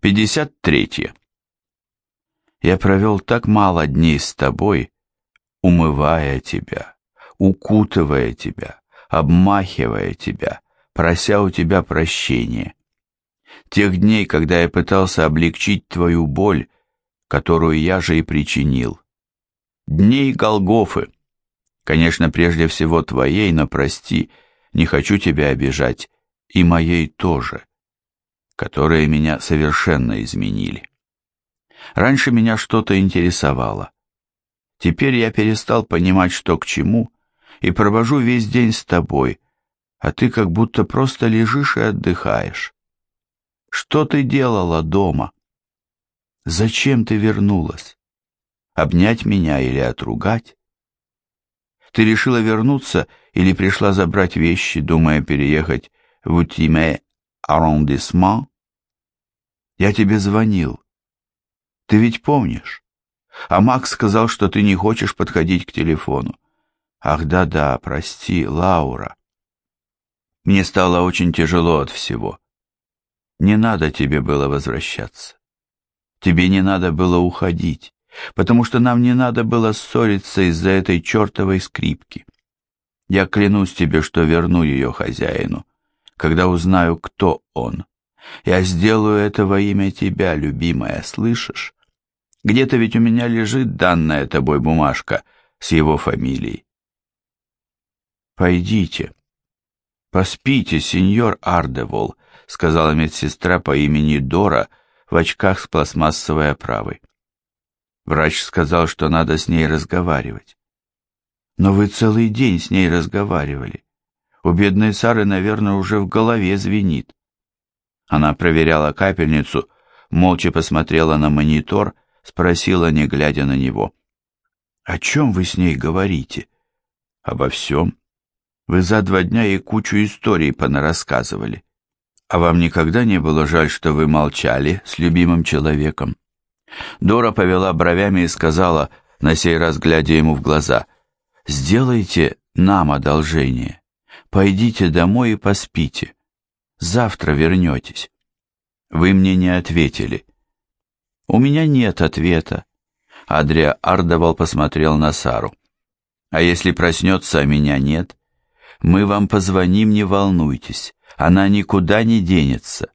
53. Я провел так мало дней с тобой, умывая тебя, укутывая тебя, обмахивая тебя, прося у тебя прощения. Тех дней, когда я пытался облегчить твою боль, которую я же и причинил. Дней Голгофы. Конечно, прежде всего твоей, но прости, не хочу тебя обижать, и моей тоже которые меня совершенно изменили. Раньше меня что-то интересовало. Теперь я перестал понимать, что к чему, и провожу весь день с тобой, а ты как будто просто лежишь и отдыхаешь. Что ты делала дома? Зачем ты вернулась? Обнять меня или отругать? Ты решила вернуться или пришла забрать вещи, думая переехать в Утиме аррондисмент? Я тебе звонил. Ты ведь помнишь? А Макс сказал, что ты не хочешь подходить к телефону. Ах, да-да, прости, Лаура. Мне стало очень тяжело от всего. Не надо тебе было возвращаться. Тебе не надо было уходить, потому что нам не надо было ссориться из-за этой чертовой скрипки. Я клянусь тебе, что верну ее хозяину, когда узнаю, кто он. Я сделаю это во имя тебя, любимая, слышишь? Где-то ведь у меня лежит данная тобой бумажка с его фамилией. Пойдите, поспите, сеньор Ардевол, сказала медсестра по имени Дора в очках с пластмассовой оправой. Врач сказал, что надо с ней разговаривать. Но вы целый день с ней разговаривали. У бедной Сары, наверное, уже в голове звенит. Она проверяла капельницу, молча посмотрела на монитор, спросила, не глядя на него. «О чем вы с ней говорите?» «Обо всем. Вы за два дня ей кучу историй понарассказывали. А вам никогда не было жаль, что вы молчали с любимым человеком?» Дора повела бровями и сказала, на сей раз глядя ему в глаза, «Сделайте нам одолжение. Пойдите домой и поспите. Завтра вернетесь. Вы мне не ответили. У меня нет ответа. Адрия Ардовал посмотрел на Сару. А если проснется, а меня нет? Мы вам позвоним, не волнуйтесь. Она никуда не денется.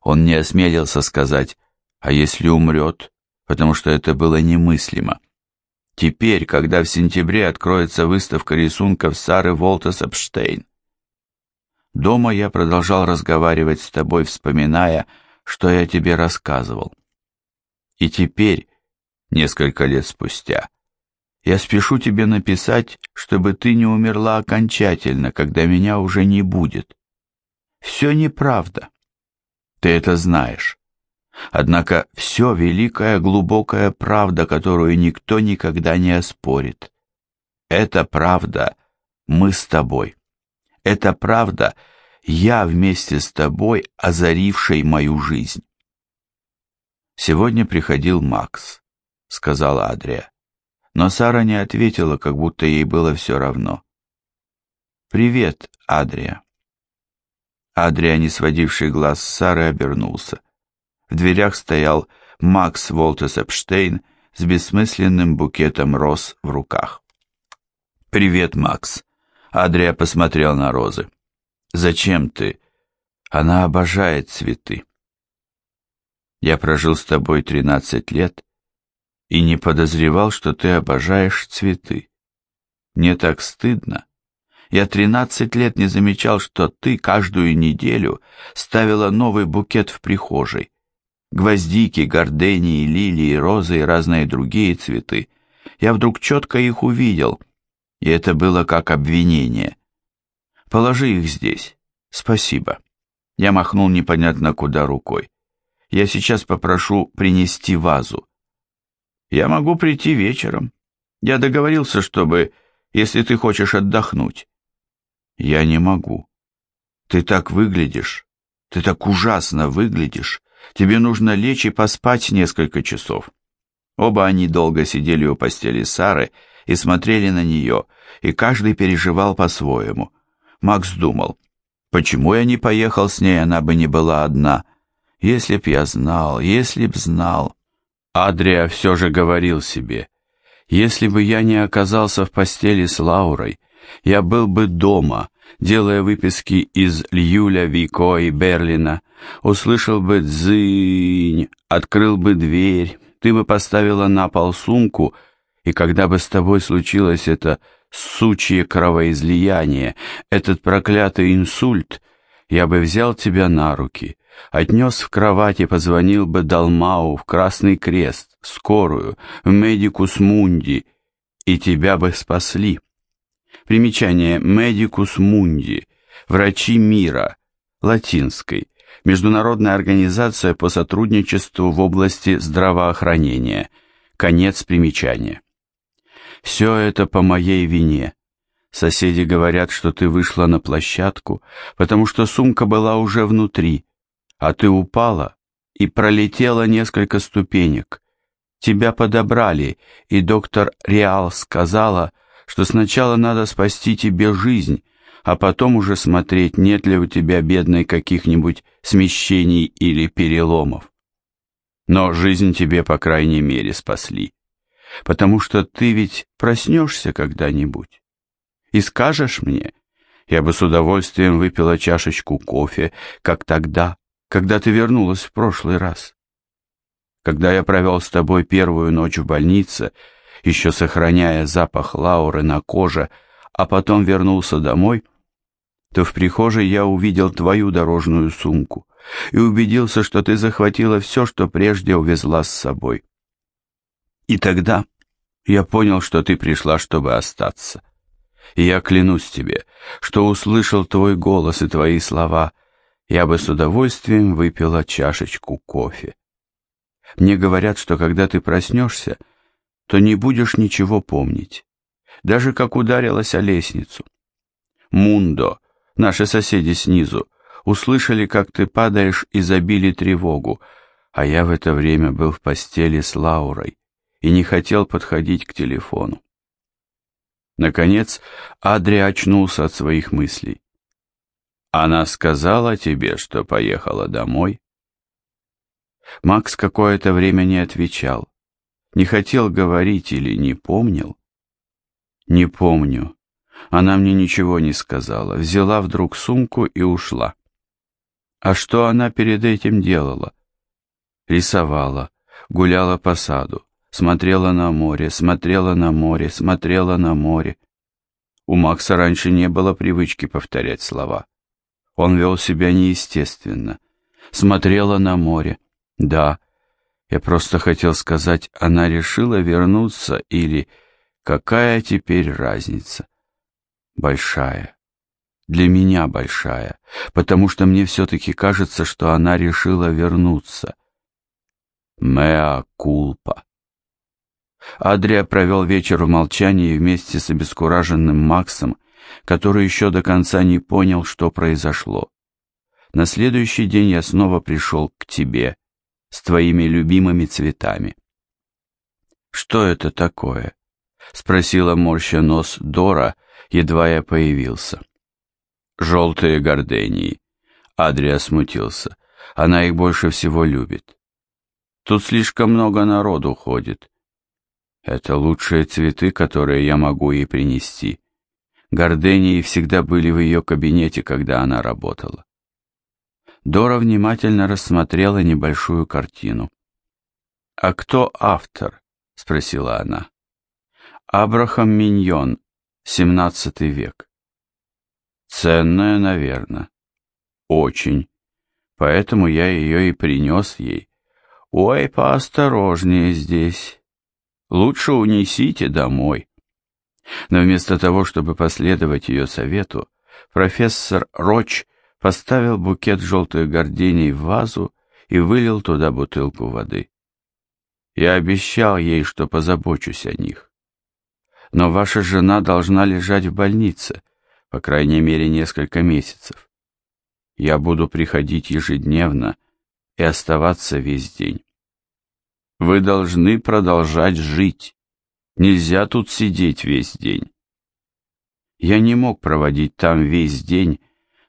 Он не осмелился сказать, а если умрет, потому что это было немыслимо. Теперь, когда в сентябре откроется выставка рисунков Сары Волтес Эпштейн, Дома я продолжал разговаривать с тобой, вспоминая, что я тебе рассказывал. И теперь, несколько лет спустя, я спешу тебе написать, чтобы ты не умерла окончательно, когда меня уже не будет. Все неправда. Ты это знаешь. Однако все великая глубокая правда, которую никто никогда не оспорит. Это правда мы с тобой. Это правда, я вместе с тобой, озаривший мою жизнь. Сегодня приходил Макс, сказала Адрия. Но Сара не ответила, как будто ей было все равно. «Привет, Адрия». Адрия, не сводивший глаз с Сары, обернулся. В дверях стоял Макс Волтес Эпштейн с бессмысленным букетом роз в руках. «Привет, Макс», Адрия посмотрел на розы. «Зачем ты? Она обожает цветы». «Я прожил с тобой тринадцать лет и не подозревал, что ты обожаешь цветы. Мне так стыдно. Я тринадцать лет не замечал, что ты каждую неделю ставила новый букет в прихожей. Гвоздики, гордении, лилии, розы и разные другие цветы. Я вдруг четко их увидел — и это было как обвинение. «Положи их здесь. Спасибо». Я махнул непонятно куда рукой. «Я сейчас попрошу принести вазу». «Я могу прийти вечером. Я договорился, чтобы, если ты хочешь отдохнуть». «Я не могу. Ты так выглядишь. Ты так ужасно выглядишь. Тебе нужно лечь и поспать несколько часов». Оба они долго сидели у постели Сары, и смотрели на нее, и каждый переживал по-своему. Макс думал, почему я не поехал с ней, она бы не была одна. Если б я знал, если б знал. Адрия все же говорил себе, если бы я не оказался в постели с Лаурой, я был бы дома, делая выписки из Льюля, Вико и Берлина, услышал бы дзынь, открыл бы дверь, ты бы поставила на пол сумку, и когда бы с тобой случилось это сучье кровоизлияние, этот проклятый инсульт, я бы взял тебя на руки, отнес в кровать и позвонил бы Далмау в Красный Крест, скорую, в Medicus Mundi, и тебя бы спасли. Примечание Medicus Mundi, врачи мира, латинской, международная организация по сотрудничеству в области здравоохранения, конец примечания. Все это по моей вине. Соседи говорят, что ты вышла на площадку, потому что сумка была уже внутри, а ты упала и пролетела несколько ступенек. Тебя подобрали, и доктор Реал сказала, что сначала надо спасти тебе жизнь, а потом уже смотреть, нет ли у тебя, бедной, каких-нибудь смещений или переломов. Но жизнь тебе, по крайней мере, спасли, потому что ты ведь проснешься когда-нибудь и скажешь мне, я бы с удовольствием выпила чашечку кофе, как тогда, когда ты вернулась в прошлый раз. Когда я провел с тобой первую ночь в больнице, еще сохраняя запах лауры на коже, а потом вернулся домой, то в прихожей я увидел твою дорожную сумку и убедился, что ты захватила все, что прежде увезла с собой. И тогда я понял, что ты пришла, чтобы остаться. И я клянусь тебе, что услышал твой голос и твои слова — я бы с удовольствием выпила чашечку кофе. Мне говорят, что когда ты проснешься, то не будешь ничего помнить, даже как ударилась о лестницу. Мундо, наши соседи снизу, услышали, как ты падаешь и забили тревогу, а я в это время был в постели с Лаурой и не хотел подходить к телефону. Наконец, Адри очнулся от своих мыслей. Она сказала тебе, что поехала домой? Макс какое-то время не отвечал. Не хотел говорить или не помнил? Не помню. Она мне ничего не сказала. Взяла вдруг сумку и ушла. А что она перед этим делала? Рисовала, гуляла по саду, смотрела на море, смотрела на море, смотрела на море. У Макса раньше не было привычки повторять слова. Он вел себя неестественно. Смотрела на море. Да, я просто хотел сказать, она решила вернуться или какая теперь разница? Большая. Для меня большая, потому что мне все-таки кажется, что она решила вернуться. Меа кулпа. Адрия провел вечер в молчании вместе с обескураженным Максом который еще до конца не понял, что произошло. На следующий день я снова пришел к тебе с твоими любимыми цветами. «Что это такое?» — спросила морща нос Дора, едва я появился. «Желтые гордении». Адрия смутился. Она их больше всего любит. Тут слишком много народу ходит. Это лучшие цветы, которые я могу ей принести. Гордении всегда были в ее кабинете, когда она работала. Дора внимательно рассмотрела небольшую картину. «А кто автор?» — спросила она. «Абрахам Миньон, XVII век». «Ценная, наверное». «Очень. Поэтому я ее и принес ей. Ой, поосторожнее здесь. Лучше унесите домой». Но вместо того, чтобы последовать ее совету, профессор Роч поставил букет желтых гордений в вазу и вылил туда бутылку воды. Я обещал ей, что позабочусь о них. Но ваша жена должна лежать в больнице, по крайней мере, несколько месяцев. Я буду приходить ежедневно и оставаться весь день. Вы должны продолжать жить. Нельзя тут сидеть весь день. Я не мог проводить там весь день,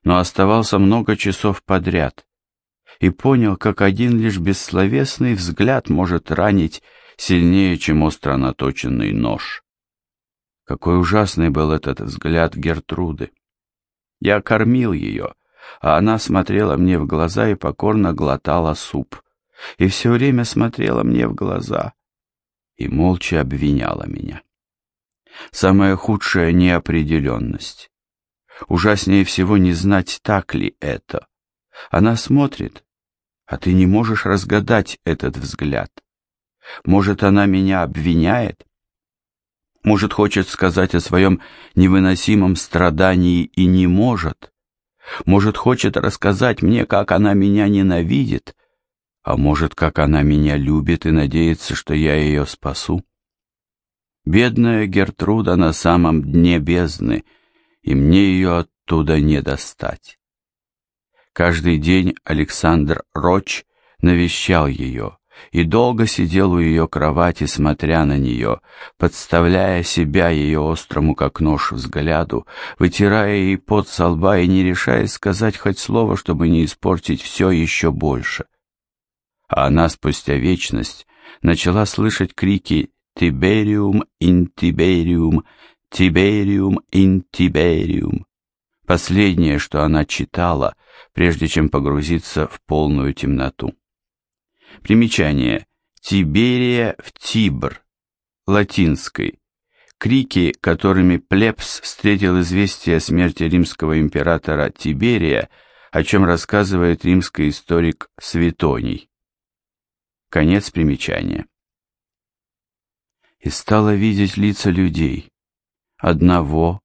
но оставался много часов подряд. и понял, как один лишь бессловесный взгляд может ранить сильнее, чем остро наточенный нож. Какой ужасный был этот взгляд Гертруды. Я кормил ее, а она смотрела мне в глаза и покорно глотала суп. И все время смотрела мне в глаза и молча обвиняла меня. Самая худшая неопределенность. Ужаснее всего не знать, так ли это. Она смотрит, а ты не можешь разгадать этот взгляд. Может, она меня обвиняет? Может, хочет сказать о своем невыносимом страдании и не может? Может, хочет рассказать мне, как она меня ненавидит? А может, как она меня любит и надеется, что я ее спасу? Бедная Гертруда на самом дне бездны, и мне ее оттуда не достать. Каждый день Александр Роч навещал ее и долго сидел у ее кровати, смотря на нее, подставляя себя ее острому как нож взгляду, вытирая ей пот со лба и не решаясь сказать хоть слово, чтобы не испортить все еще больше. А она спустя вечность начала слышать крики «Тибериум ин Тибериум! Тибериум ин Тибериум!» Последнее, что она читала, прежде чем погрузиться в полную темноту. Примечание. Тиберия в Тибр. Латинской. Крики, которыми Плебс встретил известие о смерти римского императора Тиберия, о чем рассказывает римский историк Светоний. Конец примечания. И стала видеть лица людей. Одного,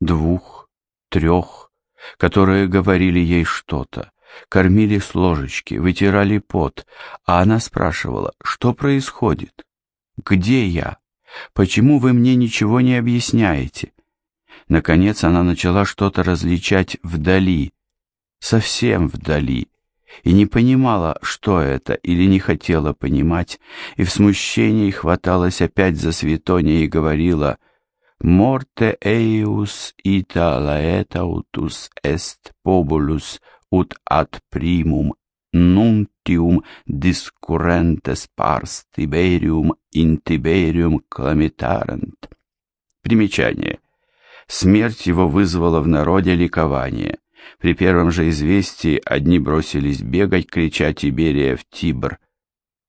двух, трех, которые говорили ей что-то, кормили с ложечки, вытирали пот, а она спрашивала, что происходит? Где я? Почему вы мне ничего не объясняете? Наконец она начала что-то различать вдали, совсем вдали, и не понимала, что это, или не хотела понимать, и в смущении хваталась опять за Светония и говорила «Morte eius ita laetautus est populus ut ad primum nuntium discurrentes pars Tiberium in Tiberium clamitarent». Примечание. Смерть его вызвала в народе ликование. При первом же известии одни бросились бегать, крича Тиберия в Тибр.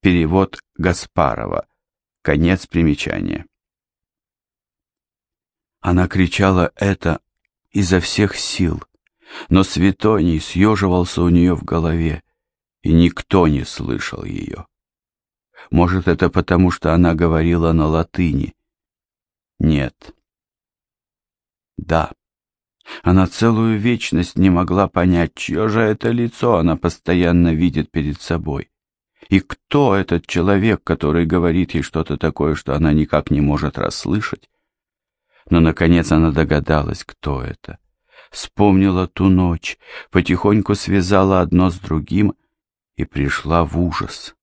Перевод Гаспарова. Конец примечания. Она кричала это изо всех сил, но Светоний съеживался у нее в голове, и никто не слышал ее. Может, это потому, что она говорила на латыни? Нет. Да. Она целую вечность не могла понять, чье же это лицо она постоянно видит перед собой. И кто этот человек, который говорит ей что-то такое, что она никак не может расслышать? Но, наконец, она догадалась, кто это вспомнила ту ночь, потихоньку связала одно с другим и пришла в ужас,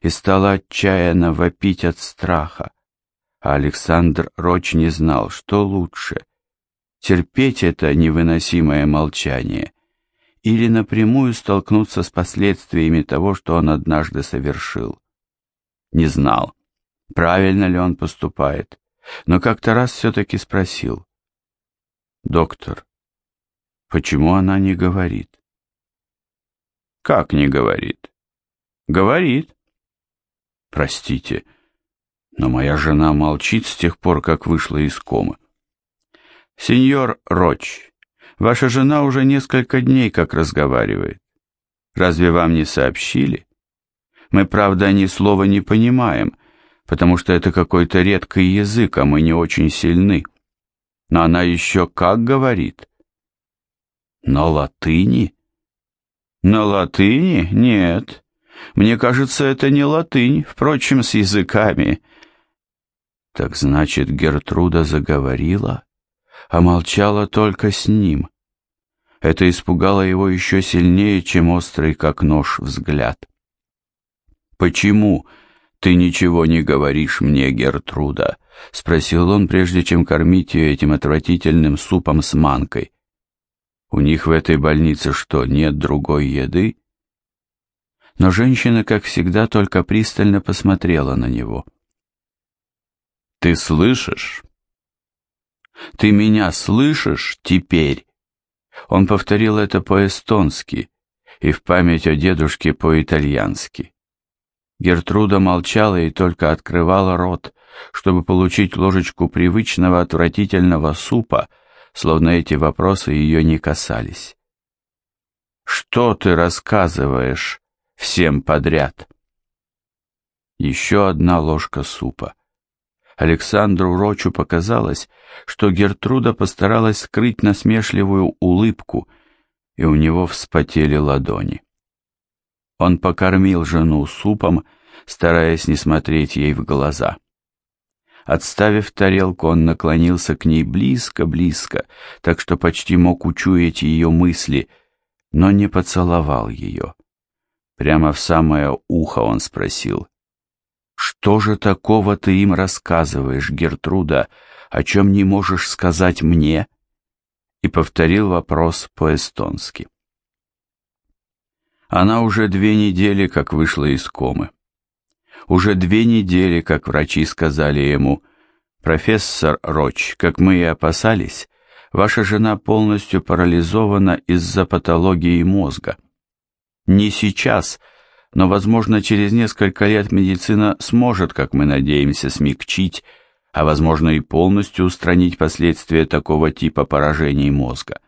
и стала отчаянно вопить от страха. А Александр Роч не знал, что лучше — терпеть это невыносимое молчание или напрямую столкнуться с последствиями того, что он однажды совершил. Не знал, правильно ли он поступает, но как-то раз все-таки спросил. «Доктор, Почему она не говорит? Как не говорит? Говорит. Простите, но моя жена молчит с тех пор, как вышла из комы. Сеньор Роч, ваша жена уже несколько дней как разговаривает. Разве вам не сообщили? Мы, правда, ни слова не понимаем, потому что это какой-то редкий язык, а мы не очень сильны. Но она еще как говорит. На латыни? На латыни? Нет. Мне кажется, это не латынь, впрочем, с языками. Так значит, Гертруда заговорила, а молчала только с ним. Это испугало его еще сильнее, чем острый, как нож, взгляд. «Почему ты ничего не говоришь мне, Гертруда?» — спросил он, прежде чем кормить ее этим отвратительным супом с манкой. У них в этой больнице что, нет другой еды? Но женщина, как всегда, только пристально посмотрела на него. «Ты слышишь? Ты меня слышишь теперь?» Он повторил это по-эстонски и в память о дедушке по-итальянски. Гертруда молчала и только открывала рот, чтобы получить ложечку привычного отвратительного супа, словно эти вопросы ее не касались. «Что ты рассказываешь всем подряд?» Еще одна ложка супа. Александру Рочу показалось, что Гертруда постаралась скрыть насмешливую улыбку, и у него вспотели ладони. Он покормил жену супом, стараясь не смотреть ей в глаза. Отставив тарелку, он наклонился к ней близко-близко, так что почти мог учуять ее мысли, но не поцеловал ее. Прямо в самое ухо он спросил, «Что же такого ты им рассказываешь, Гертруда, о чем не можешь сказать мне?» И повторил вопрос по-эстонски. Она уже две недели как вышла из комы. Уже две недели, как врачи сказали ему, «Профессор Роч, как мы и опасались, ваша жена полностью парализована из-за патологии мозга. Не сейчас, но, возможно, через несколько лет медицина сможет, как мы надеемся, смягчить, а, возможно, и полностью устранить последствия такого типа поражений мозга».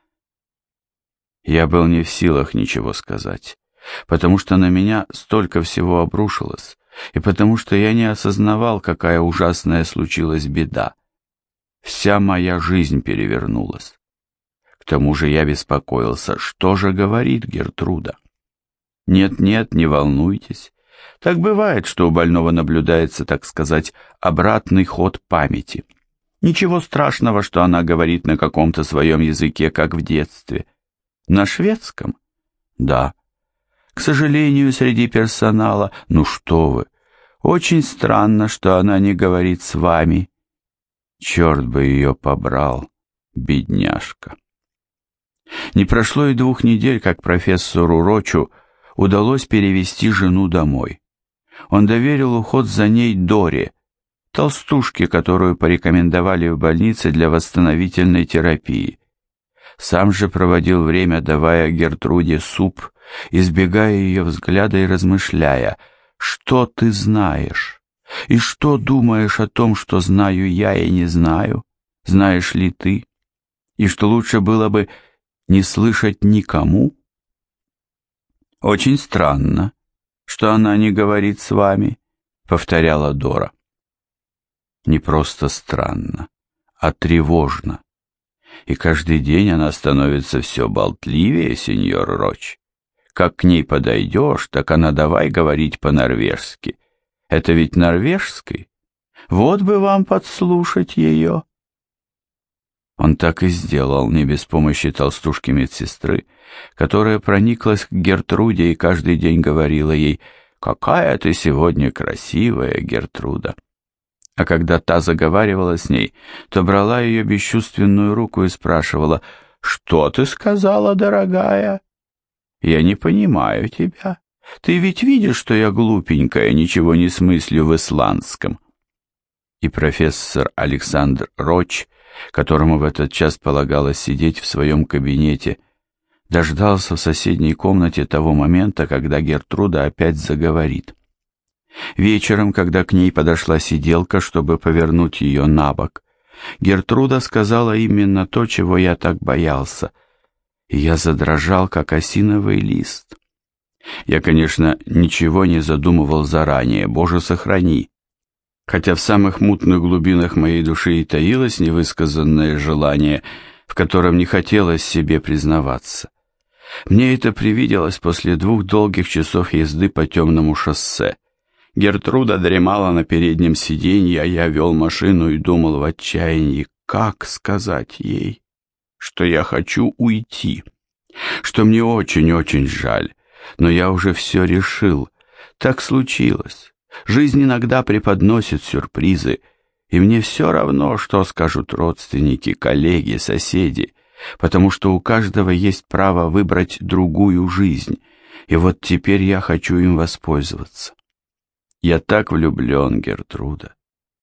Я был не в силах ничего сказать, потому что на меня столько всего обрушилось, и потому что я не осознавал, какая ужасная случилась беда. Вся моя жизнь перевернулась. К тому же я беспокоился, что же говорит Гертруда. Нет-нет, не волнуйтесь. Так бывает, что у больного наблюдается, так сказать, обратный ход памяти. Ничего страшного, что она говорит на каком-то своем языке, как в детстве. На шведском? Да. К сожалению, среди персонала, ну что вы, очень странно, что она не говорит с вами. Черт бы ее побрал, бедняжка. Не прошло и двух недель, как профессору Рочу удалось перевести жену домой. Он доверил уход за ней Доре, толстушке, которую порекомендовали в больнице для восстановительной терапии. Сам же проводил время, давая Гертруде суп, избегая ее взгляда и размышляя, что ты знаешь, и что думаешь о том, что знаю я и не знаю, знаешь ли ты, и что лучше было бы не слышать никому? Очень странно, что она не говорит с вами, повторяла Дора. Не просто странно, а тревожно и каждый день она становится все болтливее, сеньор Роч. Как к ней подойдешь, так она давай говорить по-норвежски. Это ведь норвежский. Вот бы вам подслушать ее. Он так и сделал, не без помощи толстушки медсестры, которая прониклась к Гертруде и каждый день говорила ей, «Какая ты сегодня красивая, Гертруда!» а когда та заговаривала с ней, то брала ее бесчувственную руку и спрашивала, «Что ты сказала, дорогая?» «Я не понимаю тебя. Ты ведь видишь, что я глупенькая, ничего не смыслю в исландском». И профессор Александр Роч, которому в этот час полагалось сидеть в своем кабинете, дождался в соседней комнате того момента, когда Гертруда опять заговорит. Вечером, когда к ней подошла сиделка, чтобы повернуть ее на бок, Гертруда сказала именно то, чего я так боялся, и я задрожал, как осиновый лист. Я, конечно, ничего не задумывал заранее, Боже, сохрани. Хотя в самых мутных глубинах моей души и таилось невысказанное желание, в котором не хотелось себе признаваться. Мне это привиделось после двух долгих часов езды по темному шоссе. Гертруда дремала на переднем сиденье, а я вел машину и думал в отчаянии, как сказать ей, что я хочу уйти, что мне очень-очень жаль, но я уже все решил. Так случилось. Жизнь иногда преподносит сюрпризы, и мне все равно, что скажут родственники, коллеги, соседи, потому что у каждого есть право выбрать другую жизнь, и вот теперь я хочу им воспользоваться. Я так влюблен, Гертруда.